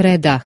predah